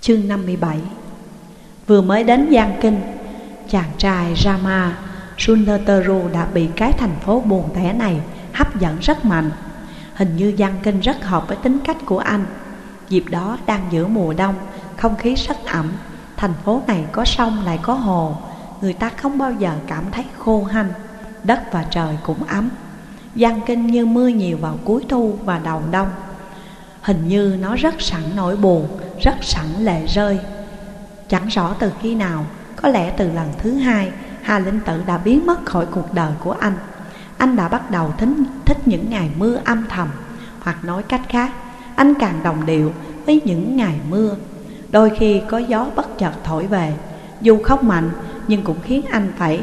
Chương 57 Vừa mới đến Giang Kinh, Chàng trai Rama Sundateru đã bị cái thành phố buồn tẻ này hấp dẫn rất mạnh. Hình như Giang Kinh rất hợp với tính cách của anh. Dịp đó đang giữa mùa đông, Không khí rất ẩm. Thành phố này có sông, lại có hồ. Người ta không bao giờ cảm thấy khô hanh. Đất và trời cũng ấm. Giang Kinh như mưa nhiều vào cuối thu và đầu đông. Hình như nó rất sẵn nỗi buồn rất sẵn lệ rơi. Chẳng rõ từ khi nào, Có lẽ từ lần thứ hai, Hà Linh Tử đã biến mất khỏi cuộc đời của anh. Anh đã bắt đầu thính, thích những ngày mưa âm thầm, Hoặc nói cách khác, Anh càng đồng điệu với những ngày mưa. Đôi khi có gió bất chợt thổi về, Dù không mạnh, nhưng cũng khiến anh phải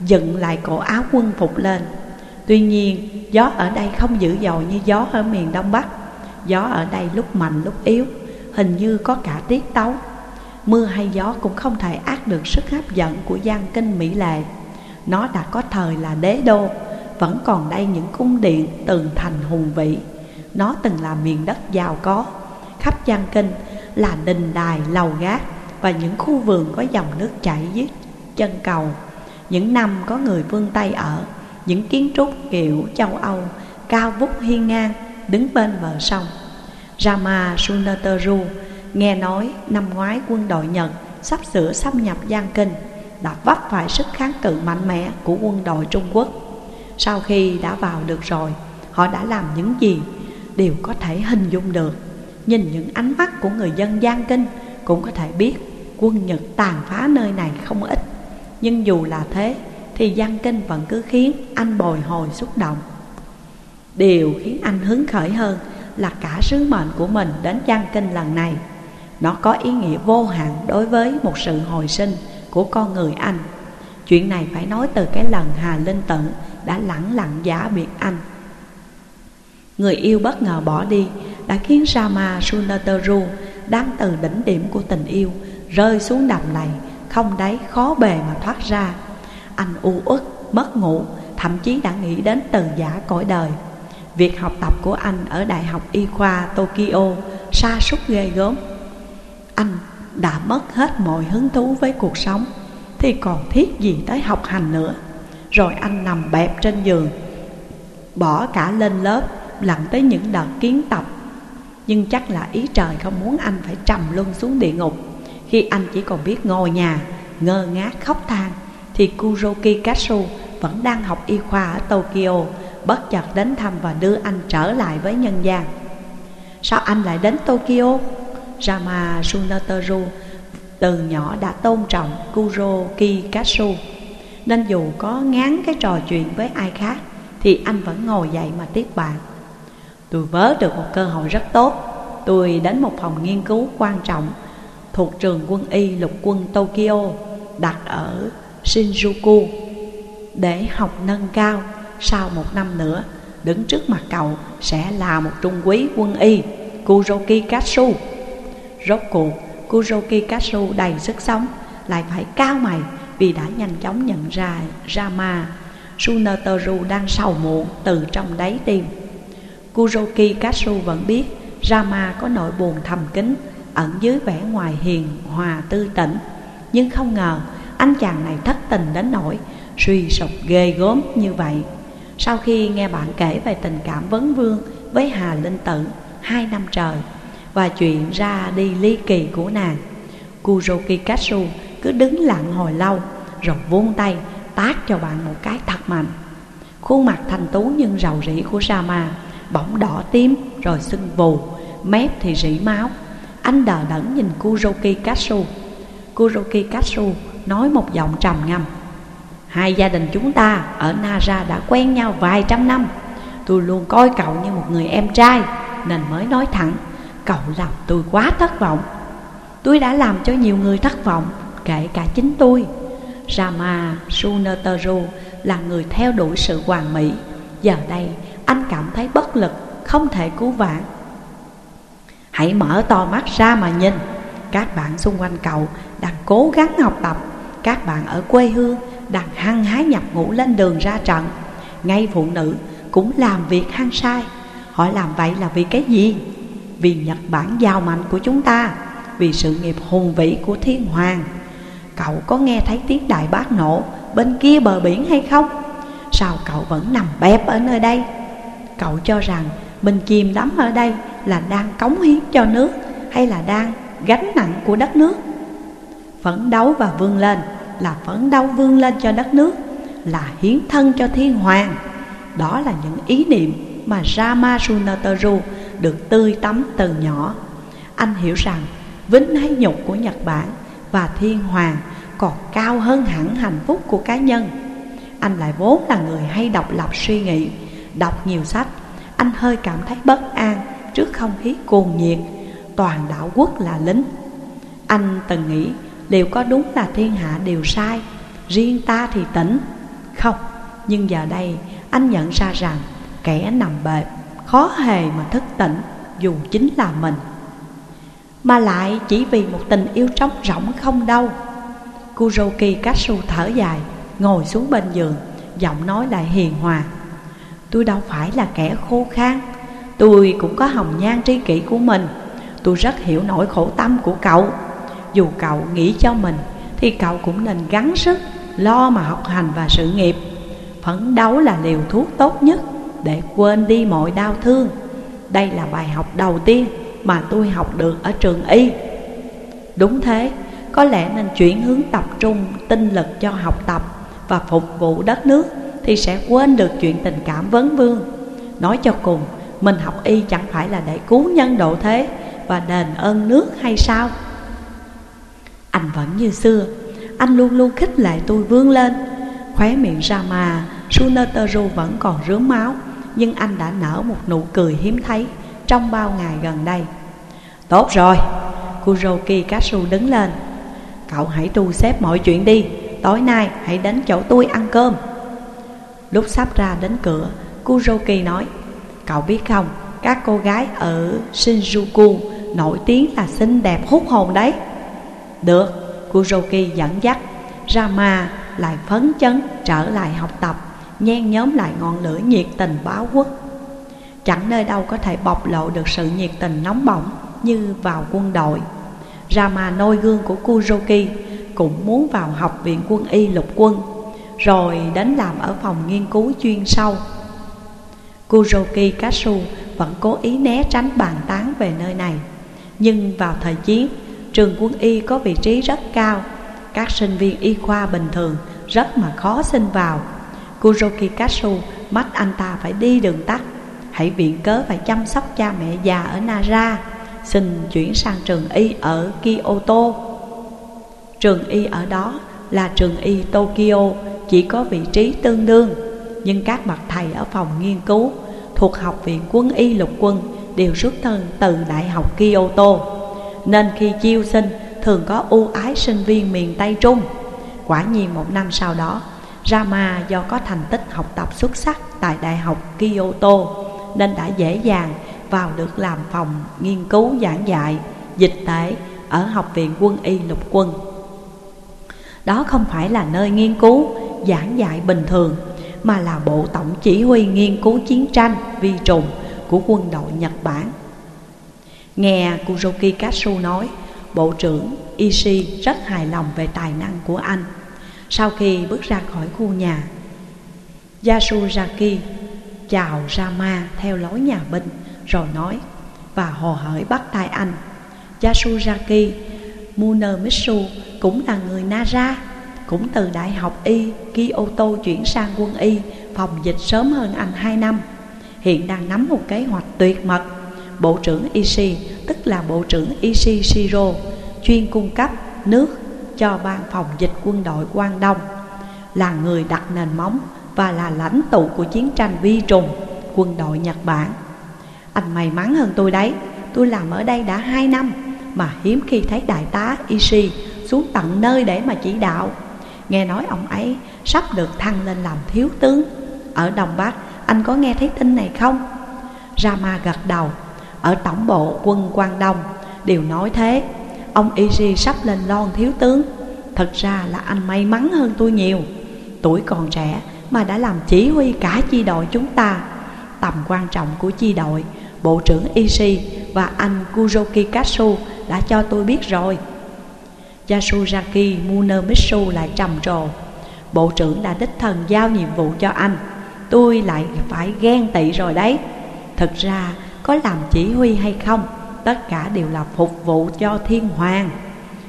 dựng lại cổ áo quân phục lên. Tuy nhiên, gió ở đây không dữ dội như gió ở miền Đông Bắc. Gió ở đây lúc mạnh lúc yếu Hình như có cả tiết tấu. Mưa hay gió cũng không thể ác được sức hấp dẫn của Giang Kinh Mỹ Lệ. Nó đã có thời là đế đô Vẫn còn đây những cung điện tường thành hùng vĩ. Nó từng là miền đất giàu có. Khắp Giang Kinh là đình đài, lầu gác Và những khu vườn có dòng nước chảy dưới chân cầu. Những năm có người phương Tây ở Những kiến trúc kiểu châu Âu Cao vút hiên ngang đứng bên bờ sông. Rama Sunateru nghe nói năm ngoái quân đội Nhật sắp sửa xâm nhập Giang Kinh đã vấp phải sức kháng cự mạnh mẽ của quân đội Trung Quốc. Sau khi đã vào được rồi, họ đã làm những gì đều có thể hình dung được. Nhìn những ánh mắt của người dân Giang Kinh cũng có thể biết quân Nhật tàn phá nơi này không ít. Nhưng dù là thế thì Giang Kinh vẫn cứ khiến anh bồi hồi xúc động. Điều khiến anh hứng khởi hơn là cả sứ mệnh của mình đến Giang Kinh lần này. Nó có ý nghĩa vô hạn đối với một sự hồi sinh của con người anh. Chuyện này phải nói từ cái lần Hà Linh tận đã lẳng lặng giả biệt anh. Người yêu bất ngờ bỏ đi đã khiến Sama Sunateru đang từ đỉnh điểm của tình yêu Rơi xuống đầm này không đáy khó bề mà thoát ra. Anh u uất, mất ngủ, thậm chí đã nghĩ đến từ giả cõi đời. Việc học tập của anh ở Đại học Y khoa Tokyo sa sút ghê gớm. Anh đã mất hết mọi hứng thú với cuộc sống, Thì còn thiết gì tới học hành nữa. Rồi anh nằm bẹp trên giường, Bỏ cả lên lớp, lặn tới những đợt kiến tập. Nhưng chắc là ý trời không muốn anh phải trầm luân xuống địa ngục. Khi anh chỉ còn biết ngồi nhà, ngơ ngác khóc than, Thì Kuroki Katsu vẫn đang học y khoa ở Tokyo bất chợt đến thăm và đưa anh trở lại với nhân gian. Sao anh lại đến Tokyo? Rama Sunateru từ nhỏ đã tôn trọng Kuroki Katsu Nên dù có ngán cái trò chuyện với ai khác, Thì anh vẫn ngồi dậy mà tiếp bạn. Tôi vớ được một cơ hội rất tốt. Tôi đến một phòng nghiên cứu quan trọng Thuộc trường quân y lục quân Tokyo, Đặt ở Shinjuku, Để học nâng cao sau một năm nữa, Đứng trước mặt cậu sẽ là một trung quý quân y, Kuroki Katsu. Rốt cuộc, Kuroki Katsu đầy sức sống, Lại phải cao mày vì đã nhanh chóng nhận ra Rama. Sunotoru đang sầu muộn từ trong đáy tim. Kuroki Katsu vẫn biết Rama có nỗi buồn thầm kín Ẩn dưới vẻ ngoài hiền hòa tư tỉnh Nhưng không ngờ, anh chàng này thất tình đến nỗi Suy sụp ghê gớm như vậy sau khi nghe bạn kể về tình cảm vấn vương với Hà Linh Tử hai năm trời Và chuyện ra đi ly kỳ của nàng, Kuroki Katsu cứ đứng lặng hồi lâu, Rồi vung tay, tát cho bạn một cái thật mạnh. Khuôn mặt thanh tú nhưng rầu rĩ của Sama Bỗng đỏ tím rồi sưng vù, Mép thì rỉ máu. Anh đờ đẫn nhìn Kuroki Katsu. Kuroki Katsu nói một giọng trầm ngâm. Hai gia đình chúng ta ở Nara đã quen nhau vài trăm năm. Tôi luôn coi cậu như một người em trai, Nên mới nói thẳng, Cậu làm tôi quá thất vọng. Tôi đã làm cho nhiều người thất vọng, Kể cả chính tôi. Rama Sunateru là người theo đuổi sự hoàn mỹ. Giờ đây, anh cảm thấy bất lực, Không thể cứu vãn. Hãy mở to mắt ra mà nhìn. Các bạn xung quanh cậu đang cố gắng học tập. Các bạn ở quê hương đang hăng hái nhập ngũ lên đường ra trận Ngay phụ nữ cũng làm việc hăng sai Họ làm vậy là vì cái gì? Vì Nhật Bản giàu mạnh của chúng ta, vì sự nghiệp hùng vĩ của thiên hoàng Cậu có nghe thấy tiếng đại bác nổ bên kia bờ biển hay không? Sao cậu vẫn nằm bẹp ở nơi đây? Cậu cho rằng mình chìm đắm ở đây là đang cống hiến cho nước Hay là đang gánh nặng của đất nước? Phấn đấu và vươn lên là phấn đấu vươn lên cho đất nước, Là hiến thân cho thiên hoàng. Đó là những ý niệm mà Rama Sunataru được tươi tắm từ nhỏ. Anh hiểu rằng vinh hay nhục của Nhật Bản và thiên hoàng còn cao hơn hẳn hạnh phúc của cá nhân. Anh lại vốn là người hay độc lập suy nghĩ, Đọc nhiều sách. Anh hơi cảm thấy bất an trước không khí cuồng nhiệt, Toàn đảo quốc là lính. Anh từng nghĩ liệu có đúng là thiên hạ đều sai. Riêng ta thì tỉnh. Không, nhưng giờ đây anh nhận ra rằng Kẻ nằm bệt khó hề mà thức tỉnh Dù chính là mình. Mà lại chỉ vì một tình yêu trống rỗng không đâu. Kuroki Katsu thở dài Ngồi xuống bên giường Giọng nói lại hiền hòa. Tôi đâu phải là kẻ khô khan. Tôi cũng có hồng nhan tri kỷ của mình. Tôi rất hiểu nỗi khổ tâm của cậu. Dù cậu nghĩ cho mình Thì cậu cũng nên gắng sức Lo mà học hành và sự nghiệp Phấn đấu là liều thuốc tốt nhất Để quên đi mọi đau thương Đây là bài học đầu tiên Mà tôi học được ở trường y Đúng thế có lẽ nên chuyển hướng tập trung tinh lực cho học tập và phục vụ đất nước thì sẽ quên được chuyện tình cảm vấn vương. Nói cho cùng, mình học y chẳng phải là để cứu nhân độ thế và đền ơn nước hay sao? Anh vẫn như xưa, anh luôn luôn khích lệ tôi vươn lên. Khóe miệng ra mà, Suneteru vẫn còn rướm máu, nhưng anh đã nở một nụ cười hiếm thấy trong bao ngày gần đây. Tốt rồi, Kuroki Katsu đứng lên Cậu hãy tu xếp mọi chuyện đi Tối nay hãy đến chỗ tôi ăn cơm Lúc sắp ra đến cửa Kuroki nói Cậu biết không Các cô gái ở Shinjuku Nổi tiếng là xinh đẹp hút hồn đấy được Kuroki dẫn dắt. Rama lại phấn chấn trở lại học tập Nhen nhóm lại ngọn lửa nhiệt tình báo quốc. Chẳng nơi đâu có thể bộc lộ được sự nhiệt tình nóng bỏng Như vào quân đội. Rama nôi gương của Kuroki cũng muốn vào học viện quân y lục quân Rồi đến làm ở phòng nghiên cứu chuyên sâu. Kuroki Katsu vẫn cố ý né tránh bàn tán về nơi này Nhưng vào thời chiến, trường quân y có vị trí rất cao. Các sinh viên y khoa bình thường rất mà khó xin vào. Kuroki Katsu mắt anh ta phải đi đường tắt. Hãy viện cớ phải chăm sóc cha mẹ già ở Nara. Xin chuyển sang trường y ở Kyoto. Trường y ở đó là trường y Tokyo, chỉ có vị trí tương đương, nhưng các bậc thầy ở phòng nghiên cứu thuộc Học viện Quân y Lục quân đều xuất thân từ Đại học Kyoto, nên khi chiêu sinh thường có ưu ái sinh viên miền Tây Trung. Quả nhiên một năm sau đó, Rama do có thành tích học tập xuất sắc tại Đại học Kyoto nên đã dễ dàng vào được làm phòng nghiên cứu giảng dạy dịch tễ ở Học viện Quân y Lục quân. Đó không phải là nơi nghiên cứu giảng dạy bình thường mà là bộ tổng chỉ huy nghiên cứu chiến tranh vi trùng của quân đội Nhật Bản. Nghe Kuroki Katsu nói, Bộ trưởng Ishi rất hài lòng về tài năng của anh. Sau khi bước ra khỏi khu nhà, Yasuzaki chào Rama theo lối nhà binh rồi nói và hồ hởi bắt tay anh. Yasuzaki Munemitsu cũng là người Nara, cũng từ Đại học Y Kyoto chuyển sang quân Y phòng dịch sớm hơn anh 2 năm. Hiện đang nắm một kế hoạch tuyệt mật. Bộ trưởng Ishi, tức là Bộ trưởng Ishi Shiro, chuyên cung cấp nước cho ban phòng dịch quân đội Quang Đông, là người đặt nền móng và là lãnh tụ của chiến tranh vi trùng quân đội Nhật Bản. Anh may mắn hơn tôi đấy Tôi làm ở đây đã hai năm Mà hiếm khi thấy đại tá Ishi xuống tận nơi để mà chỉ đạo Nghe nói ông ấy sắp được thăng lên làm thiếu tướng Ở Đông Bắc anh có nghe thấy tin này không? Rama gật đầu ở tổng bộ quân Quang Đông, đều nói thế. Ông Ishi sắp lên lon thiếu tướng. Thật ra là anh may mắn hơn tôi nhiều. Tuổi còn trẻ mà đã làm chỉ huy cả chi đội chúng ta. Tầm quan trọng của chi đội, Bộ trưởng Ishi và anh Kuroki Katsu đã cho tôi biết rồi. Yasuzaki Munemitsu lại trầm trồ. Bộ trưởng đã đích thân giao nhiệm vụ cho anh. Tôi lại phải ghen tị rồi đấy. Thực ra có làm chỉ huy hay không, Tất cả đều là phục vụ cho thiên hoàng.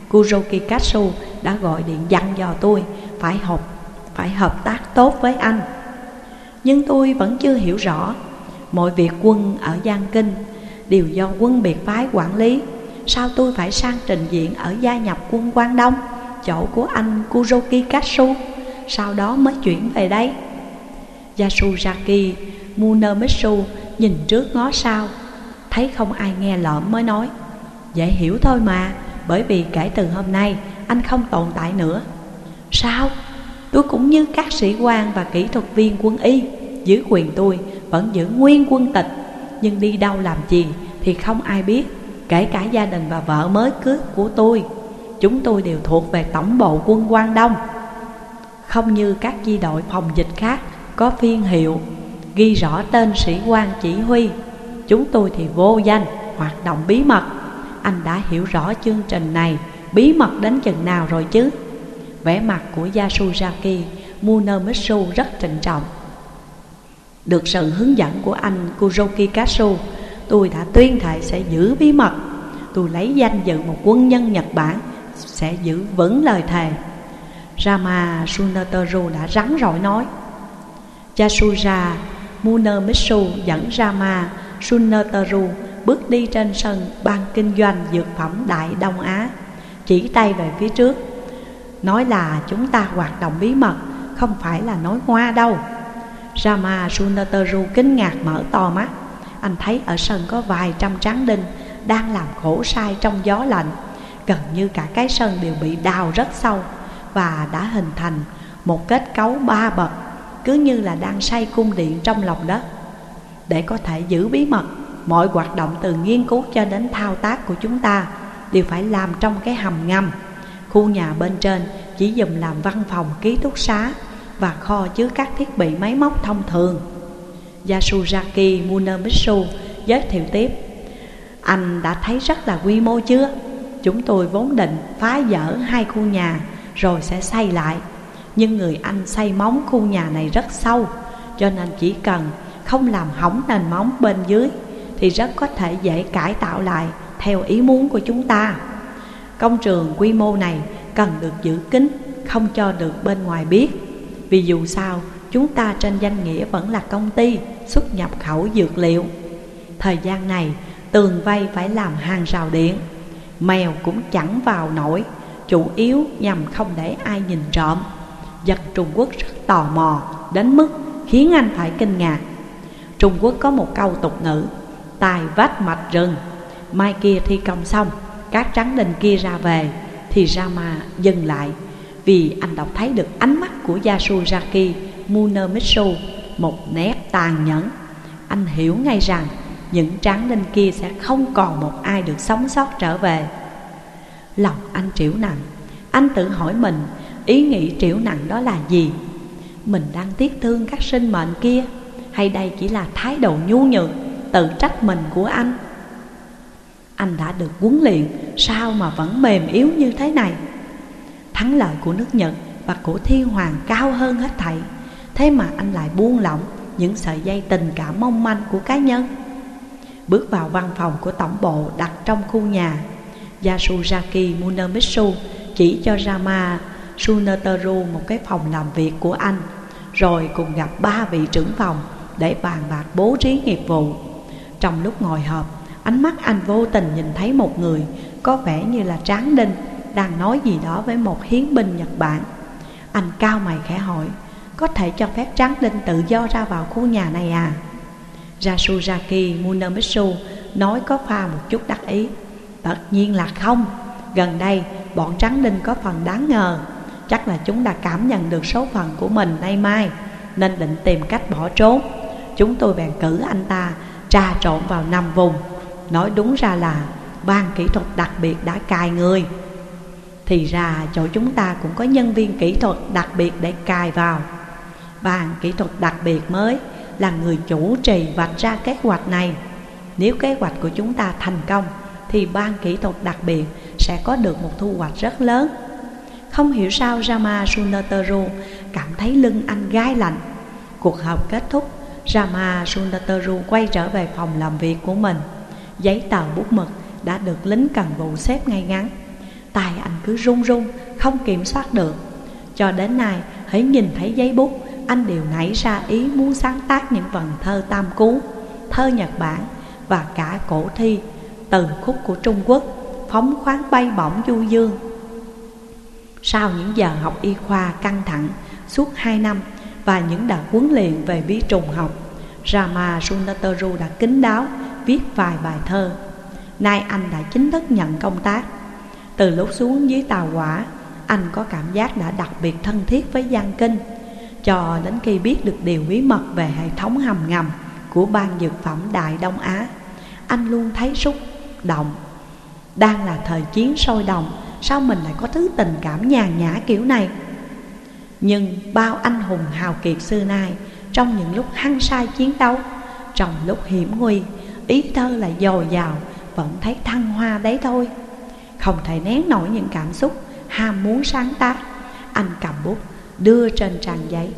Kuroki Katsu đã gọi điện dặn dò tôi Phải học phải hợp tác tốt với anh. Nhưng tôi vẫn chưa hiểu rõ, Mọi việc quân ở Giang Kinh Đều do quân biệt phái quản lý. Sao tôi phải sang trình diện ở gia nhập quân Quang Đông, Chỗ của anh Kuroki Katsu? Sau đó mới chuyển về đây. Yasuzaki Munemitsu nhìn trước ngó sau. Thấy không ai nghe lợm mới nói, Dễ hiểu thôi mà, Bởi vì kể từ hôm nay, anh không tồn tại nữa. Sao? Tôi cũng như các sĩ quan và kỹ thuật viên quân y, Giữ quyền tôi vẫn giữ nguyên quân tịch, Nhưng đi đâu làm gì thì không ai biết, Kể cả gia đình và vợ mới cưới của tôi. Chúng tôi đều thuộc về tổng bộ quân quan Đông. Không như các chi đội phòng dịch khác Có phiên hiệu Ghi rõ tên sĩ quan chỉ huy. Chúng tôi thì vô danh, Hoạt động bí mật. Anh đã hiểu rõ chương trình này, Bí mật đến chừng nào rồi chứ? Vẻ mặt của Yasuzaki Munemitsu rất trịnh trọng. Được sự hướng dẫn của anh Kuroki Katsu, Tôi đã tuyên thệ sẽ giữ bí mật. Tôi lấy danh dự một quân nhân Nhật Bản, Sẽ giữ vững lời thề. Rama Sunotoru đã rắn rỏi nói Yasuja Munemitsu dẫn Rama Sunatoru bước đi trên sân ban kinh doanh dược phẩm Đại Đông Á, Chỉ tay về phía trước. Nói là chúng ta hoạt động bí mật, Không phải là nói hoa đâu. Rama Sunatoru kinh ngạc mở to mắt. Anh thấy ở sân có vài trăm tráng đinh Đang làm khổ sai trong gió lạnh. Gần như cả cái sân đều bị đào rất sâu Và đã hình thành một kết cấu ba bậc. Cứ như là đang xây cung điện trong lòng đất Để có thể giữ bí mật Mọi hoạt động từ nghiên cứu cho đến thao tác của chúng ta Đều phải làm trong cái hầm ngầm. Khu nhà bên trên chỉ dùng làm văn phòng, ký túc xá Và kho chứa các thiết bị máy móc thông thường. Yasuzaki Munemitsu giới thiệu tiếp, Anh đã thấy rất là quy mô chưa? Chúng tôi vốn định phá dỡ hai khu nhà rồi sẽ xây lại. Nhưng người anh xây móng khu nhà này rất sâu, Cho nên chỉ cần không làm hỏng nền móng bên dưới Thì rất có thể dễ cải tạo lại theo ý muốn của chúng ta. Công trường quy mô này cần được giữ kín, Không cho được bên ngoài biết. Vì dù sao, chúng ta trên danh nghĩa vẫn là công ty xuất nhập khẩu dược liệu. Thời gian này, tường vây phải làm hàng rào điện. Mèo cũng chẳng vào nổi, Chủ yếu nhằm không để ai nhìn trộm. Dân Trung Quốc rất tò mò Đến mức khiến anh phải kinh ngạc. Trung Quốc có một câu tục ngữ, Tài vách mạch rừng, Mai kia thi công xong Các trắng đình kia ra về, Thì Rama dừng lại. Vì anh đọc thấy được ánh mắt của Yasuzaki Munemitsu, một nét tàn nhẫn. Anh hiểu ngay rằng những tráng đinh kia sẽ không còn một ai được sống sót trở về. Lòng anh triểu nặng, Anh tự hỏi mình ý nghĩ triểu nặng đó là gì? Mình đang tiếc thương các sinh mệnh kia, Hay đây chỉ là thái độ nhu nhược, Tự trách mình của anh? Anh đã được huấn luyện, Sao mà vẫn mềm yếu như thế này? Thắng lợi của nước Nhật Và của thiên hoàng cao hơn hết thảy, Thế mà anh lại buông lỏng những sợi dây tình cảm mong manh của cá nhân. Bước vào văn phòng của tổng bộ đặt trong khu nhà, Yasuzaki Munemitsu chỉ cho Rama Suneteru một cái phòng làm việc của anh Rồi cùng gặp ba vị trưởng phòng để bàn bạc bố trí nghiệp vụ. Trong lúc ngồi họp, ánh mắt anh vô tình nhìn thấy một người Có vẻ như là tráng đinh đang nói gì đó với một hiến binh Nhật Bản. Anh cao mày khẽ hỏi có thể cho phép tráng đinh tự do ra vào khu nhà này à? Yasuzaki Munemitsu nói có pha một chút đắc ý Tất nhiên là không. Gần đây bọn trắng đinh có phần đáng ngờ. Chắc là chúng đã cảm nhận được số phận của mình nay mai, Nên định tìm cách bỏ trốn. Chúng tôi bèn cử anh ta trà trộn vào năm vùng, Nói đúng ra là ban kỹ thuật đặc biệt đã cài người. Thì ra chỗ chúng ta cũng có nhân viên kỹ thuật đặc biệt để cài vào. Bàn kỹ thuật đặc biệt mới là người chủ trì vạch ra kế hoạch này. Nếu kế hoạch của chúng ta thành công, Thì ban kỹ thuật đặc biệt sẽ có được một thu hoạch rất lớn. Không hiểu sao Rama Sundateru cảm thấy lưng anh gai lạnh. Cuộc họp kết thúc Rama Sundateru quay trở về phòng làm việc của mình. Giấy tờ bút mực đã được lính cần vụ xếp ngay ngắn. Tài anh cứ run run, không kiểm soát được. Cho đến nay, hãy nhìn thấy giấy bút Anh đều nảy ra ý muốn sáng tác những vần thơ tam cú Thơ Nhật Bản và cả cổ thi Từ khúc của Trung Quốc Phóng khoáng bay bổng du dương. Sau những giờ học y khoa căng thẳng Suốt 2 năm Và những đợt huấn luyện về vi trùng học, Rama Sundateru đã kính đáo Viết vài bài thơ. Nay anh đã chính thức nhận công tác. Từ lúc xuống dưới tàu quả Anh có cảm giác đã đặc biệt thân thiết với Giang Kinh, Cho đến khi biết được điều bí mật về hệ thống hầm ngầm Của ban dược phẩm Đại Đông Á, Anh luôn thấy xúc động. Đang là thời chiến sôi động Sao mình lại có thứ tình cảm nhàn nhã kiểu này? Nhưng bao anh hùng hào kiệt xưa nay, Trong những lúc hăng say chiến đấu, Trong lúc hiểm nguy, Ý thơ là dồi dào, vẫn thấy thăng hoa đấy thôi. Không thể nén nổi những cảm xúc ham muốn sáng tác, Anh cầm bút đưa trên trang giấy.